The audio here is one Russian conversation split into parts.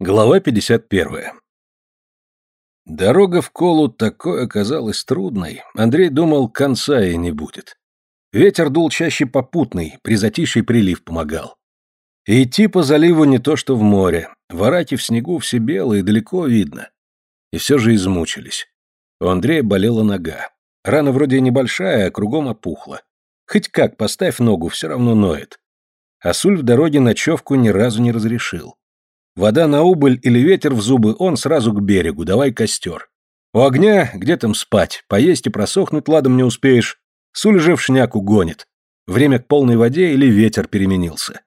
Глава 51. Дорога в Колу такой оказалась трудной, Андрей думал, конца ей не будет. Ветер дул чаще попутный, при затишье прилив помогал. И идти по заливу не то что в море, вараки в снегу все белые, далеко видно. И все же измучились. У Андрея болела нога. Рана вроде небольшая, а кругом опухла. Хоть как, поставь ногу, все равно ноет. А Суль в дороге ночевку ни разу не разрешил. Вода на убыль или ветер в зубы, он сразу к берегу, давай костер. У огня где там спать, поесть и просохнуть ладом не успеешь. Суль же в шняку гонит. Время к полной воде или ветер переменился.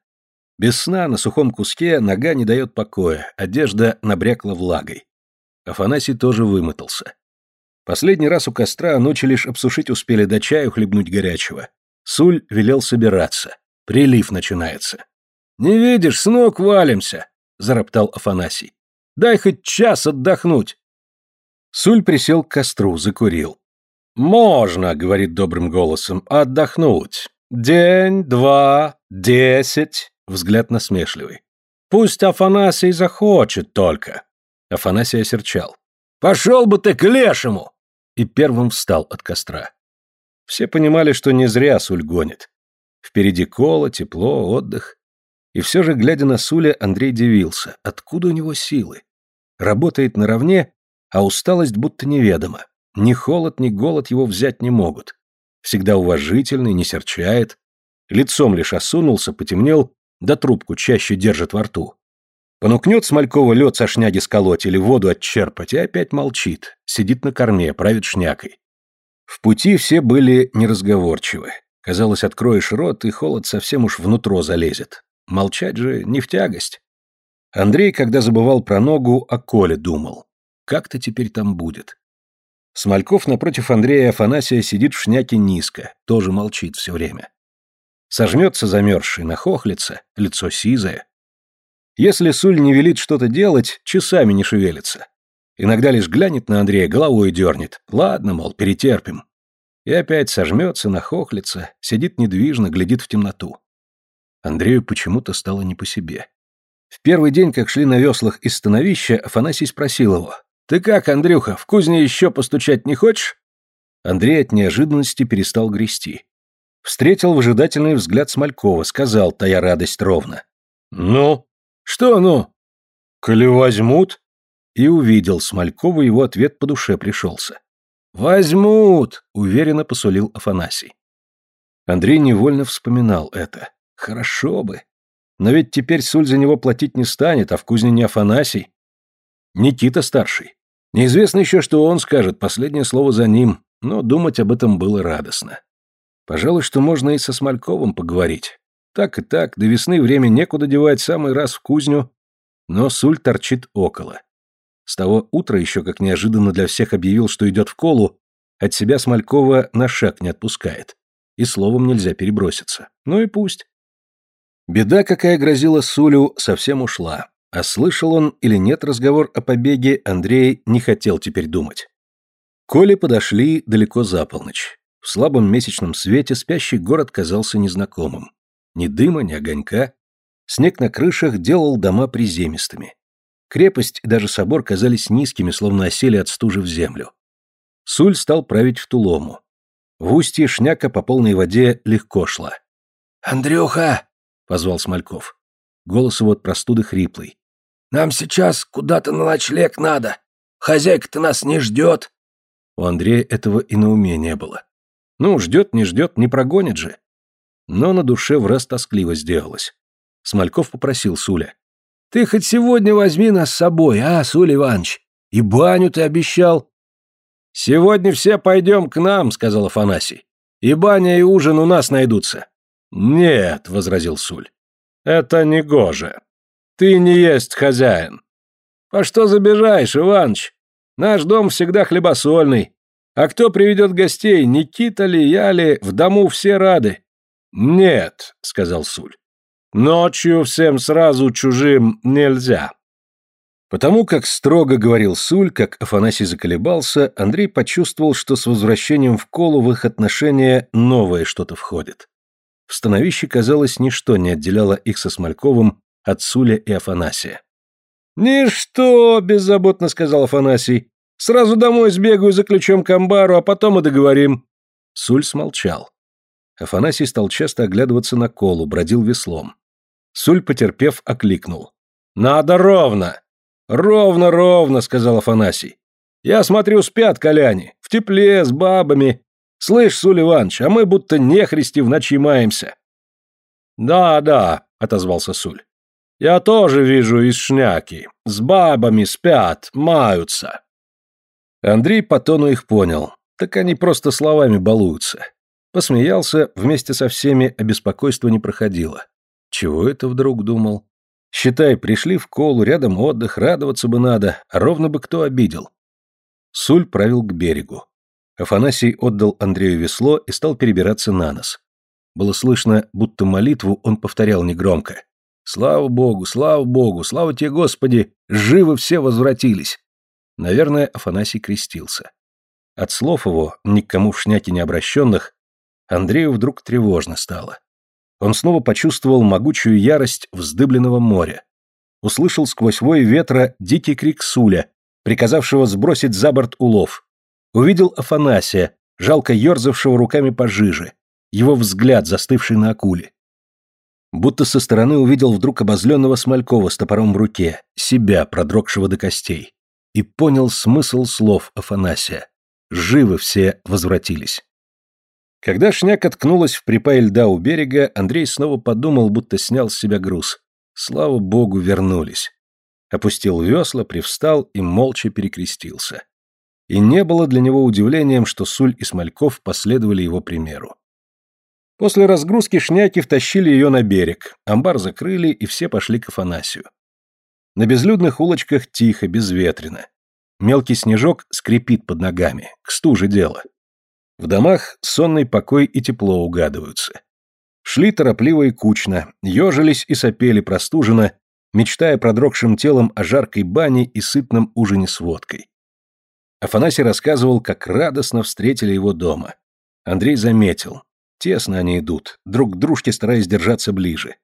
Без сна на сухом куске нога не дает покоя, одежда набрякла влагой. Афанасий тоже вымотался. Последний раз у костра ночи лишь обсушить успели до чаю хлебнуть горячего. Суль велел собираться. Прилив начинается. «Не видишь, с ног валимся!» Зароптал Афанасий. «Дай хоть час отдохнуть!» Суль присел к костру, закурил. «Можно, — говорит добрым голосом, — отдохнуть. День, два, десять!» Взгляд насмешливый. «Пусть Афанасий захочет только!» Афанасий осерчал. «Пошел бы ты к лешему!» И первым встал от костра. Все понимали, что не зря Суль гонит. Впереди коло, тепло, отдых. И все же, глядя на Суля, Андрей дивился, откуда у него силы. Работает наравне, а усталость будто неведома. Ни холод, ни голод его взять не могут. Всегда уважительный, не серчает. Лицом лишь осунулся, потемнел, да трубку чаще держит во рту. Понукнет Смолькова лед со шняги сколоть или воду отчерпать, и опять молчит, сидит на корме, правит шнякой. В пути все были неразговорчивы. Казалось, откроешь рот, и холод совсем уж внутрь залезет. Молчать же не в тягость. Андрей, когда забывал про ногу, о Коле думал. Как-то теперь там будет. Смольков напротив Андрея Афанасия сидит в шняке низко, тоже молчит все время. Сожмется замерзший, нахохлится, лицо сизое. Если Суль не велит что-то делать, часами не шевелится. Иногда лишь глянет на Андрея, головой дернет. Ладно, мол, перетерпим. И опять сожмется, нахохлится, сидит недвижно, глядит в темноту. Андрею почему-то стало не по себе. В первый день, как шли на веслах из становища, Афанасий спросил его. «Ты как, Андрюха, в кузне еще постучать не хочешь?» Андрей от неожиданности перестал грести. Встретил выжидательный взгляд Смолькова, сказал, тая радость ровно. «Ну? Что ну?» «Коли возьмут?» И увидел, Смолькова его ответ по душе пришелся. «Возьмут!» — уверенно посулил Афанасий. Андрей невольно вспоминал это. Хорошо бы. Но ведь теперь Суль за него платить не станет, а в кузне не Афанасий. Никита старший. Неизвестно еще, что он скажет, последнее слово за ним, но думать об этом было радостно. Пожалуй, что можно и со Смольковым поговорить. Так и так, до весны время некуда девать, самый раз в кузню, но Суль торчит около. С того утра еще, как неожиданно для всех объявил, что идет в колу, от себя Смолькова на шаг не отпускает. И словом нельзя переброситься. Ну и пусть. Беда, какая грозила Сулю, совсем ушла. А слышал он или нет разговор о побеге, Андрей не хотел теперь думать. Коли подошли далеко за полночь. В слабом месячном свете спящий город казался незнакомым. Ни дыма, ни огонька. Снег на крышах делал дома приземистыми. Крепость и даже собор казались низкими, словно осели от стужи в землю. Суль стал править в Тулому. В устье шняка по полной воде легко шла. «Андрюха!» Позвал Смольков. Голос его от простуды хриплый. «Нам сейчас куда-то на ночлег надо. Хозяйка-то нас не ждет». У Андрея этого и на уме не было. Ну, ждет, не ждет, не прогонит же. Но на душе враз тоскливо сделалось. Смольков попросил Суля. «Ты хоть сегодня возьми нас с собой, а, Суль Иванович? И баню ты обещал». «Сегодня все пойдем к нам», — сказал Афанасий. «И баня, и ужин у нас найдутся». «Нет», — возразил Суль, — «это не гоже. Ты не есть хозяин». «По что забежаешь, Иваныч? Наш дом всегда хлебосольный. А кто приведет гостей, Никита ли, я ли, в дому все рады?» «Нет», — сказал Суль, — «ночью всем сразу чужим нельзя». Потому как строго говорил Суль, как Афанасий заколебался, Андрей почувствовал, что с возвращением в колу в их отношения новое что-то входит. В становище, казалось, ничто не отделяло их со Смольковым от Суля и Афанасия. «Ничто», — беззаботно сказал Афанасий. «Сразу домой сбегаю за ключом к амбару, а потом и договорим». Суль смолчал. Афанасий стал часто оглядываться на колу, бродил веслом. Суль, потерпев, окликнул. «Надо ровно!» «Ровно, ровно», — сказал Афанасий. «Я смотрю, спят коляне, в тепле, с бабами. Слышь, Суль Иванович, а мы будто нехристи в ночи маемся». «Да, да», — отозвался Суль. «Я тоже вижу из шняки. С бабами спят, маются». Андрей по тону их понял. Так они просто словами балуются. Посмеялся, вместе со всеми, а беспокойство не проходило. Чего это вдруг думал? Считай, пришли в колу, рядом отдых, радоваться бы надо, а ровно бы кто обидел. Суль правил к берегу. Афанасий отдал Андрею весло и стал перебираться на нос. Было слышно, будто молитву он повторял негромко. «Слава Богу, слава Богу, слава тебе, Господи! Живы все возвратились!» Наверное, Афанасий крестился. От слов его, ни к кому в шняке не обращенных, Андрею вдруг тревожно стало. Он снова почувствовал могучую ярость вздыбленного моря. Услышал сквозь вой ветра дикий крик Суля, приказавшего сбросить за борт улов. Увидел Афанасия, жалко ерзавшего руками пожиже, его взгляд, застывший на акуле. Будто со стороны увидел вдруг обозленного Смолькова с топором в руке, себя, продрогшего до костей, и понял смысл слов Афанасия. Живы все возвратились. Когда шняк откнулась в припай льда у берега, Андрей снова подумал, будто снял с себя груз. Слава богу, вернулись. Опустил весла, привстал и молча перекрестился. И не было для него удивлением, что Суль и Смольков последовали его примеру. После разгрузки шняки втащили ее на берег, амбар закрыли, и все пошли к Афанасию. На безлюдных улочках тихо, безветренно. Мелкий снежок скрипит под ногами, к стуже дело. В домах сонный покой и тепло угадываются. Шли торопливо и кучно, ежились и сопели простуженно, мечтая продрогшим телом о жаркой бане и сытном ужине с водкой. Афанасий рассказывал, как радостно встретили его дома. Андрей заметил. Тесно они идут, друг к дружке стараясь держаться ближе.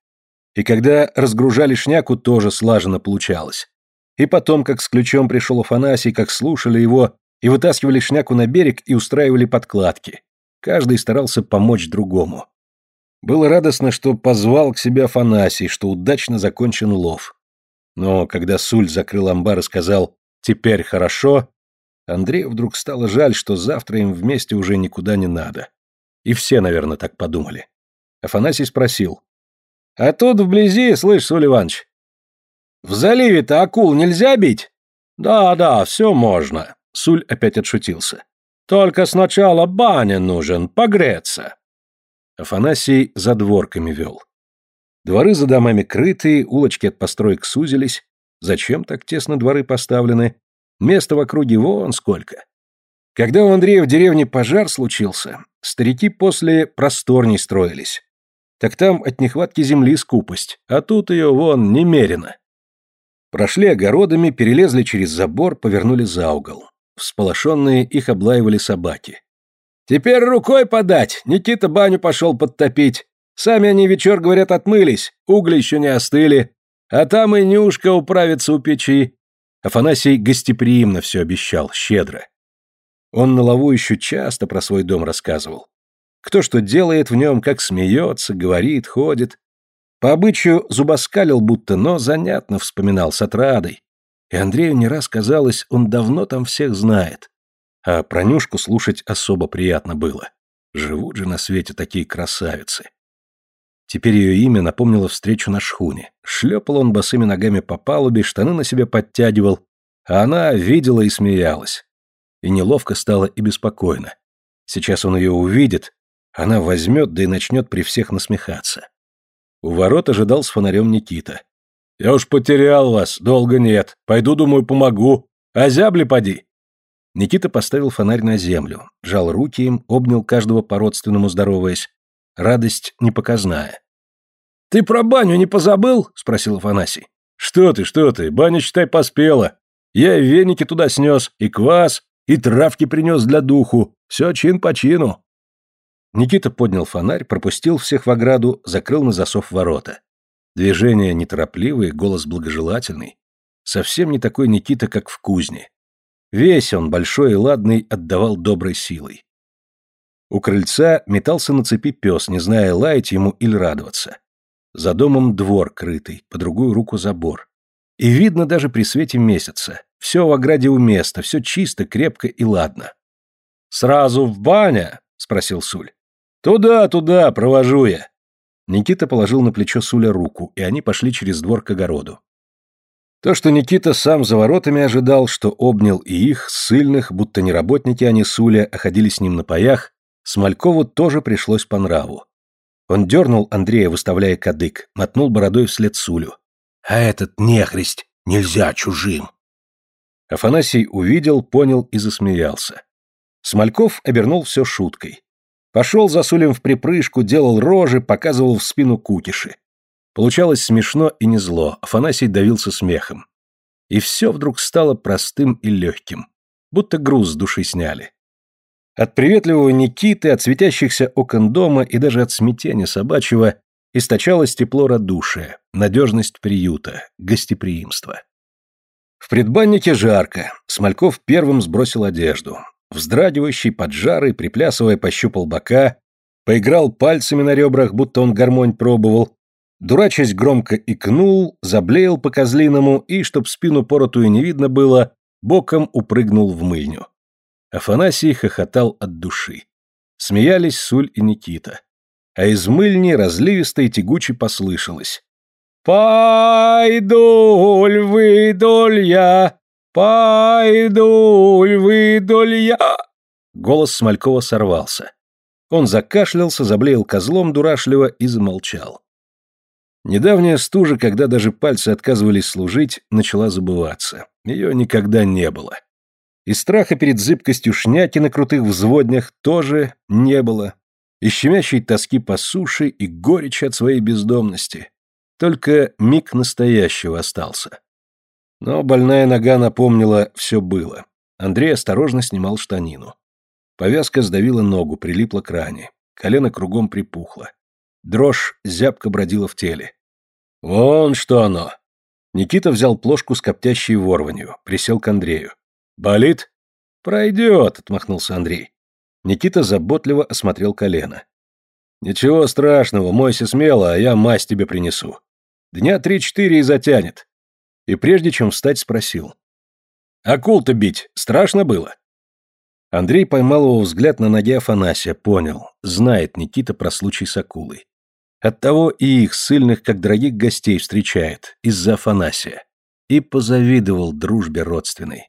И когда разгружали шняку, тоже слаженно получалось. И потом, как с ключом пришел Афанасий, как слушали его, и вытаскивали шняку на берег и устраивали подкладки. Каждый старался помочь другому. Было радостно, что позвал к себе Афанасий, что удачно закончен лов. Но когда Суль закрыл амбар и сказал «теперь хорошо», Андрею вдруг стало жаль, что завтра им вместе уже никуда не надо. И все, наверное, так подумали. Афанасий спросил. «А тут вблизи, слышь, Суль Иванович, в заливе-то акул нельзя бить?» «Да-да, все можно», Суль опять отшутился. «Только сначала баня нужен, погреться». Афанасий за дворками вел. Дворы за домами крытые, улочки от построек сузились. Зачем так тесно дворы поставлены? Места в округе вон сколько. Когда у Андрея в деревне пожар случился, старики после просторней строились. Так там от нехватки земли скупость, а тут ее вон немерено. Прошли огородами, перелезли через забор, повернули за угол. Всполошенные их облаивали собаки. «Теперь рукой подать! Никита баню пошел подтопить. Сами они вечер, говорят, отмылись, угли еще не остыли. А там и Нюшка управится у печи». Афанасий гостеприимно все обещал, щедро. Он на лаву еще часто про свой дом рассказывал. Кто что делает в нем, как смеется, говорит, ходит. По обычаю зубоскалил будто, но занятно вспоминал с отрадой. И Андрею не раз казалось, он давно там всех знает. А про Нюшку слушать особо приятно было. Живут же на свете такие красавицы. Теперь ее имя напомнило встречу на шхуне. Шлепал он босыми ногами по палубе, штаны на себя подтягивал, а она видела и смеялась. И неловко стало и беспокойно. Сейчас он ее увидит, она возьмет, да и начнет при всех насмехаться. У ворот ожидал с фонарем Никита. «Я уж потерял вас, долго нет. Пойду, думаю, помогу. А зябли поди». Никита поставил фонарь на землю, жал руки им, обнял каждого по-родственному здороваясь. Радость непоказная. «Ты про баню не позабыл?» — спросил Афанасий. «Что ты, что ты, баня, считай, поспела. Я и веники туда снес, и квас, и травки принес для духу. Все чин по чину». Никита поднял фонарь, пропустил всех в ограду, закрыл на засов ворота. Движения неторопливые, голос благожелательный. совсем не такой Никита, как в кузне. Весь он, большой и ладный, отдавал доброй силой. У крыльца метался на цепи пес, не зная, лаять ему или радоваться. За домом двор крытый, по другую руку забор. И видно даже при свете месяца. Все в ограде у места, все чисто, крепко и ладно. «Сразу в баня?» — спросил Суль. «Туда, туда, провожу я». Никита положил на плечо Суля руку, и они пошли через двор к огороду. То, что Никита сам за воротами ожидал, что обнял и их, сильных, будто не работники, а не Суля, а ходили с ним на паях, Смолькову тоже пришлось по нраву. Он дернул Андрея, выставляя кадык, мотнул бородой вслед Сулю. «А этот нехристь нельзя чужим!» Афанасий увидел, понял и засмеялся. Смольков обернул все шуткой. Пошел за Сулем в припрыжку, делал рожи, показывал в спину кукиши. Получалось смешно и не зло, Афанасий давился смехом. И все вдруг стало простым и легким, будто груз с души сняли. От приветливого Никиты, от светящихся окон дома и даже от смятения собачьего источалось тепло радушия, надежность приюта, гостеприимство. В предбаннике жарко, Смольков первым сбросил одежду. Вздрагивающий, поджарый, приплясывая, пощупал бока, поиграл пальцами на ребрах, будто он гармонь пробовал, дурачась громко икнул, заблеял по-козлиному и, чтоб спину поротую не видно было, боком упрыгнул в мыльню. Афанасий хохотал от души. Смеялись Суль и Никита. А из мыльни разливисто и тягуче послышалось. «Пайдуль, выдоль я, пайдуль, выдоль я!» Голос Смолькова сорвался. Он закашлялся, заблеял козлом дурашливо и замолчал. Недавняя стужа, когда даже пальцы отказывались служить, начала забываться. Ее никогда не было. И страха перед зыбкостью шняки на крутых взводнях тоже не было. И щемящей тоски по суше, и горечи от своей бездомности. Только миг настоящего остался. Но больная нога напомнила «все было». Андрей осторожно снимал штанину. Повязка сдавила ногу, прилипла к ране. Колено кругом припухло. Дрожь зябко бродила в теле. «Вон что оно!» Никита взял плошку с коптящей ворванью, присел к Андрею. «Болит?» «Пройдет», — отмахнулся Андрей. Никита заботливо осмотрел колено. «Ничего страшного, мойся смело, а я мазь тебе принесу. Дня три-четыре и затянет». И прежде чем встать, спросил. «Акул-то бить страшно было?» Андрей поймал его взгляд на ноге Афанасия, понял, знает Никита про случай с акулой. Оттого и их, сильных, как дорогих гостей, встречает, из-за Афанасия. И позавидовал дружбе родственной.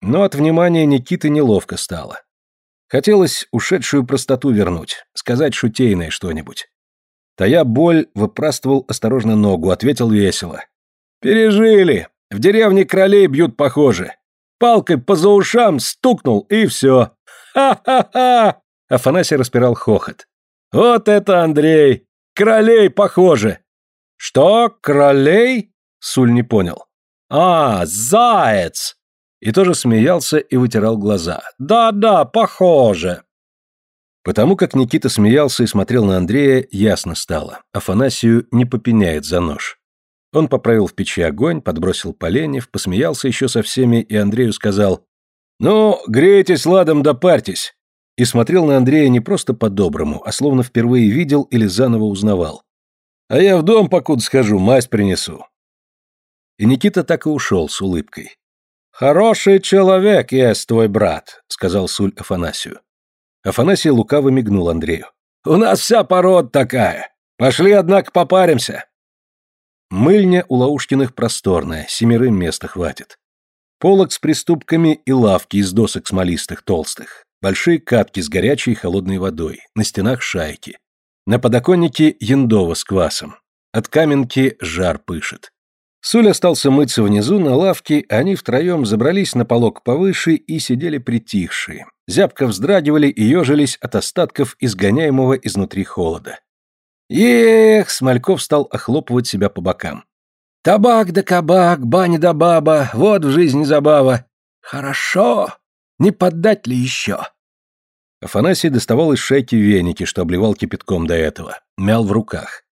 Но от внимания Никиты неловко стало. Хотелось ушедшую простоту вернуть, сказать шутейное что-нибудь. Тая боль, выпрастывал осторожно ногу, ответил весело. «Пережили! В деревне кролей бьют похоже. Палкой по заушам стукнул, и все. Ха-ха-ха!» Афанасий распирал хохот. «Вот это Андрей! Кролей похоже!» «Что, кролей?» Суль не понял. «А, заяц!» И тоже смеялся и вытирал глаза. «Да-да, похоже!» Потому как Никита смеялся и смотрел на Андрея, ясно стало. Афанасию не попеняет за нож. Он поправил в печи огонь, подбросил поленьев, посмеялся еще со всеми и Андрею сказал «Ну, грейтесь ладом да парьтесь!» И смотрел на Андрея не просто по-доброму, а словно впервые видел или заново узнавал. «А я в дом покуда схожу, мазь принесу». И Никита так и ушел с улыбкой. «Хороший человек есть твой брат», — сказал Суль Афанасию. Афанасий лукаво мигнул Андрею. «У нас вся порода такая. Пошли, однако, попаримся». Мыльня у Лаушкиных просторная, семерым места хватит. Полок с приступками и лавки из досок смолистых толстых. Большие катки с горячей и холодной водой. На стенах шайки. На подоконнике яндова с квасом. От каменки жар пышет. Суль остался мыться внизу на лавке, а они втроем забрались на полок повыше и сидели притихшие. Зябко вздрагивали и ежились от остатков изгоняемого изнутри холода. «Эх!» — Смольков стал охлопывать себя по бокам. «Табак да кабак, баня да баба, вот в жизни забава. Хорошо! Не поддать ли еще?» Афанасий доставал из шейки веники, что обливал кипятком до этого, мял в руках.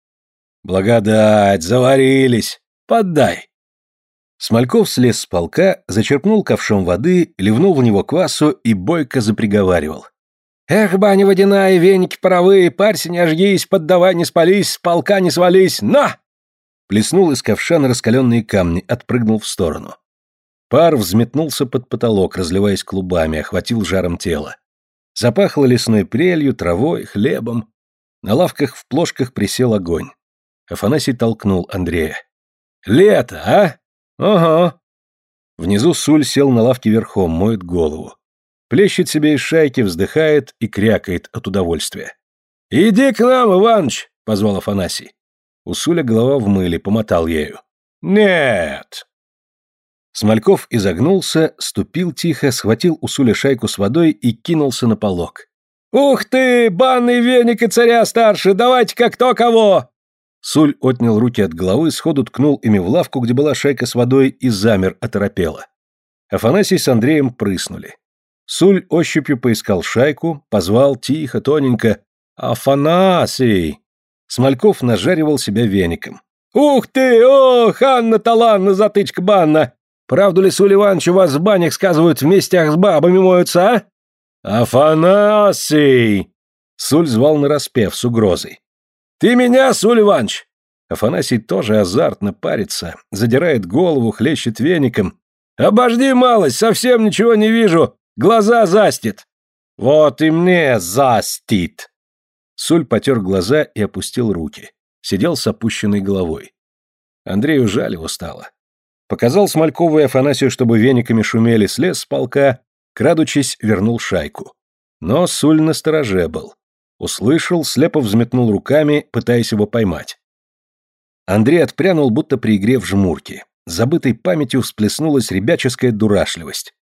«Благодать, заварились!» Поддай. Смольков слез с полка, зачерпнул ковшом воды, ливнул в него квасу и бойко заприговаривал. «Эх, баня водяная, веники паровые, парься не ожгись, поддавай не спались, с полка не свались, на!» Плеснул из ковша на раскаленные камни, отпрыгнул в сторону. Пар взметнулся под потолок, разливаясь клубами, охватил жаром тело. Запахло лесной прелью, травой, хлебом. На лавках в плошках присел огонь. Афанасий толкнул Андрея. «Лето, а? Ага». Внизу Суль сел на лавке верхом, моет голову. Плещет себе из шайки, вздыхает и крякает от удовольствия. «Иди к нам, Иваныч!» — позвал Афанасий. У Суля голова в мыле, помотал ею. «Нет!» Смольков изогнулся, ступил тихо, схватил у Суля шайку с водой и кинулся на полок. «Ух ты, банный веник и царя старше, давайте как кто кого!» Суль отнял руки от головы, сходу ткнул ими в лавку, где была шайка с водой, и замер, оторопело. Афанасий с Андреем прыснули. Суль ощупью поискал шайку, позвал тихо, тоненько «Афанасий!». Смольков нажаривал себя веником. «Ух ты! Ох, Анна-таланна, затычка банна! Правду ли, Суль Иванович, у вас в банях, сказывают, в местях с бабами моются, а? Афанасий! Суль звал нараспев с угрозой. Ты меня, Суль! Афанасий тоже азартно парится, задирает голову, хлещет веником. «Обожди малость, совсем ничего не вижу, глаза застит!» «Вот и мне застит!» Суль потер глаза и опустил руки. Сидел с опущенной головой. Андрею жаль его стало. Показал Смолькову и Афанасию, чтобы вениками шумели, слез с полка, крадучись, вернул шайку. Но Суль на стороже был. Услышал, слепо взметнул руками, пытаясь его поймать. Андрей отпрянул, будто при игре в жмурки. Забытой памятью всплеснулась ребяческая дурашливость.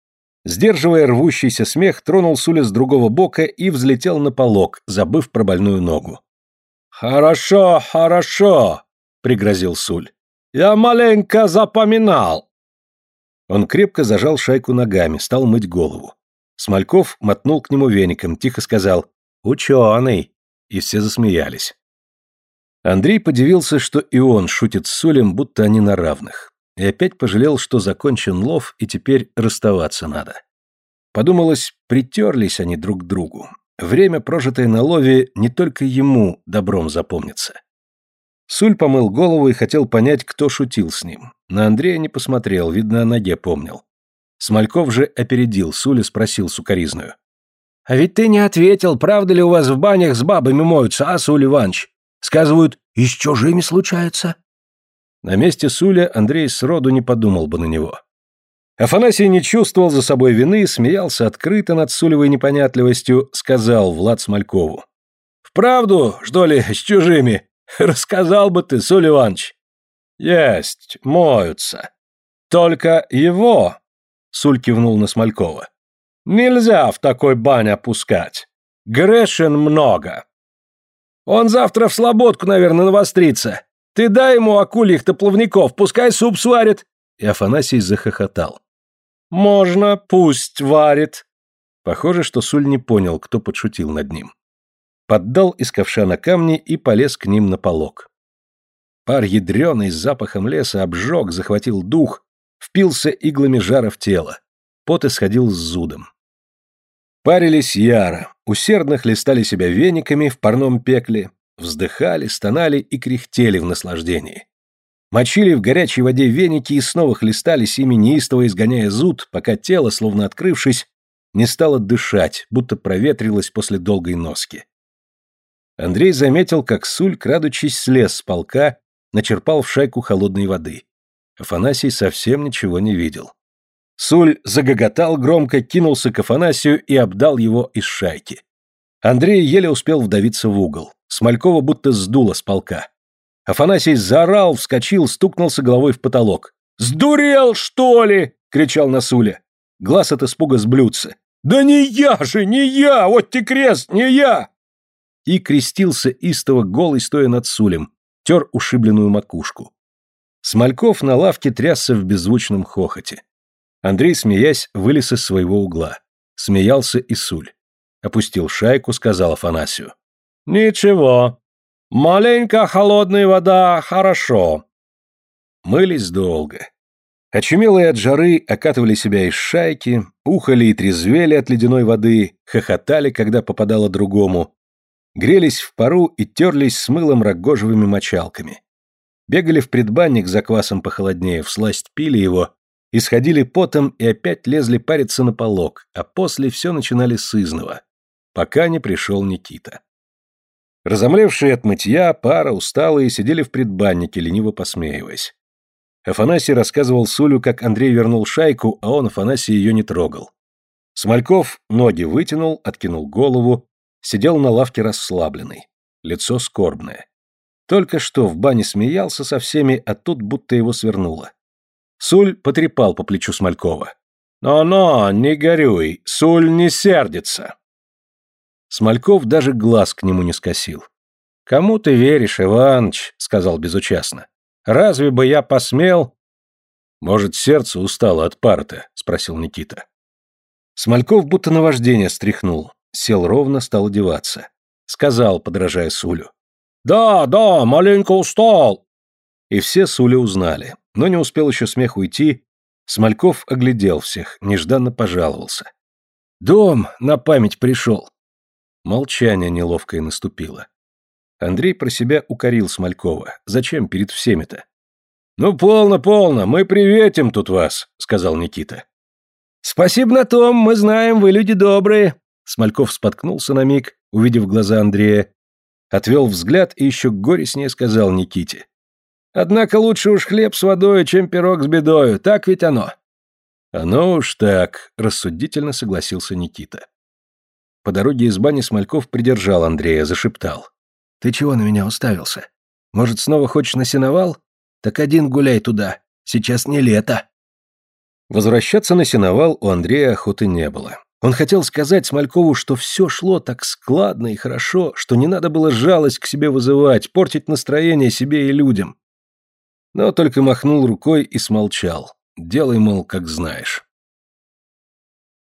Сдерживая рвущийся смех, тронул Суля с другого бока и взлетел на полок, забыв про больную ногу. «Хорошо, хорошо!» — пригрозил Суль. Я маленько запоминал. Он крепко зажал шайку ногами, стал мыть голову. Смольков мотнул к нему веником, тихо сказал «Ученый!» И все засмеялись. Андрей подивился, что и он шутит с Сулем, будто они на равных. И опять пожалел, что закончен лов, и теперь расставаться надо. Подумалось, притерлись они друг к другу. Время, прожитое на лове, не только ему добром запомнится. Суль помыл голову и хотел понять, кто шутил с ним. На Андрея не посмотрел, видно, о ноге помнил. Смольков же опередил Суля, спросил сукоризную. «А ведь ты не ответил, правда ли у вас в банях с бабами моются, а, Суль Иванович? Сказывают, и с чужими случается». На месте Суля Андрей сроду не подумал бы на него. Афанасий не чувствовал за собой вины, смеялся открыто над Сулевой непонятливостью, сказал Влад Смолькову. «Вправду, что ли, с чужими? Рассказал бы ты, Суль Иванович. Есть, моются. Только его, Суль кивнул на Смолькова. Нельзя в такой бань опускать. Грешен много. Он завтра в слободку, наверное, навострится. Ты дай ему акульих-то плавников, пускай суп сварит. И Афанасий захохотал. Можно, пусть варит. Похоже, что Суль не понял, кто подшутил над ним поддал из ковша на камни и полез к ним на полог. Пар ядреный с запахом леса обжег, захватил дух, впился иглами жара в тело. Пот исходил с зудом. Парились яро, усердно хлестали себя вениками в парном пекле, вздыхали, стонали и кряхтели в наслаждении. Мочили в горячей воде веники и снова хлестались ими неистово изгоняя зуд, пока тело, словно открывшись, не стало дышать, будто проветрилось после долгой носки. Андрей заметил, как Суль, крадучись, слез с полка, начерпал в шайку холодной воды. Афанасий совсем ничего не видел. Суль загоготал громко, кинулся к Афанасию и обдал его из шайки. Андрей еле успел вдавиться в угол. Смолькова будто сдуло с полка. Афанасий заорал, вскочил, стукнулся головой в потолок. «Сдурел, что ли?» — кричал на Суля. Глаз от испуга сблюдся. «Да не я же, не я! Вот те крест, не я!» и крестился истово голый, стоя над сулем, тер ушибленную макушку. Смольков на лавке трясся в беззвучном хохоте. Андрей, смеясь, вылез из своего угла. Смеялся и Суль. Опустил шайку, сказал Афанасию. «Ничего. Маленько холодная вода, хорошо». Мылись долго. Очумелые от жары окатывали себя из шайки, ухали и трезвели от ледяной воды, хохотали, когда попадало другому, грелись в пару и терлись с мылом рогожевыми мочалками. Бегали в предбанник за квасом похолоднее, всласть пили его, исходили потом и опять лезли париться на полок, а после все начинали с изного, пока не пришел Никита. Разомлевшие от мытья, пара, усталые, сидели в предбаннике, лениво посмеиваясь. Афанасий рассказывал Сулю, как Андрей вернул шайку, а он, Афанасий, ее не трогал. Смольков ноги вытянул, откинул голову, сидел на лавке расслабленный, лицо скорбное. Только что в бане смеялся со всеми, а тут будто его свернуло. Суль потрепал по плечу Смолькова. «Но-но, не горюй, Суль не сердится». Смольков даже глаз к нему не скосил. «Кому ты веришь, Иваныч?» — сказал безучастно. «Разве бы я посмел...» «Может, сердце устало от парты?» — спросил Никита. Смольков будто наваждение стряхнул. Сел ровно, стал одеваться. Сказал, подражая Сулю. «Да, да, маленько устал!» И все Суля узнали. Но не успел еще смех уйти. Смольков оглядел всех, нежданно пожаловался. «Дом на память пришел!» Молчание неловкое наступило. Андрей про себя укорил Смолькова. Зачем перед всеми-то? «Ну, полно, полно, мы приветим тут вас», — сказал Никита. «Спасибо на том, мы знаем, вы люди добрые». Смольков споткнулся на миг, увидев глаза Андрея, отвел взгляд и еще горестнее сказал Никите. «Однако лучше уж хлеб с водой, чем пирог с бедою, так ведь оно?» «Оно уж так», — рассудительно согласился Никита. По дороге из бани Смольков придержал Андрея, зашептал. «Ты чего на меня уставился? Может, снова хочешь на сеновал? Так один гуляй туда, сейчас не лето». Возвращаться на сеновал у Андрея охоты не было. Он хотел сказать Смолькову, что все шло так складно и хорошо, что не надо было жалость к себе вызывать, портить настроение себе и людям. Но только махнул рукой и смолчал. Делай, мол, как знаешь.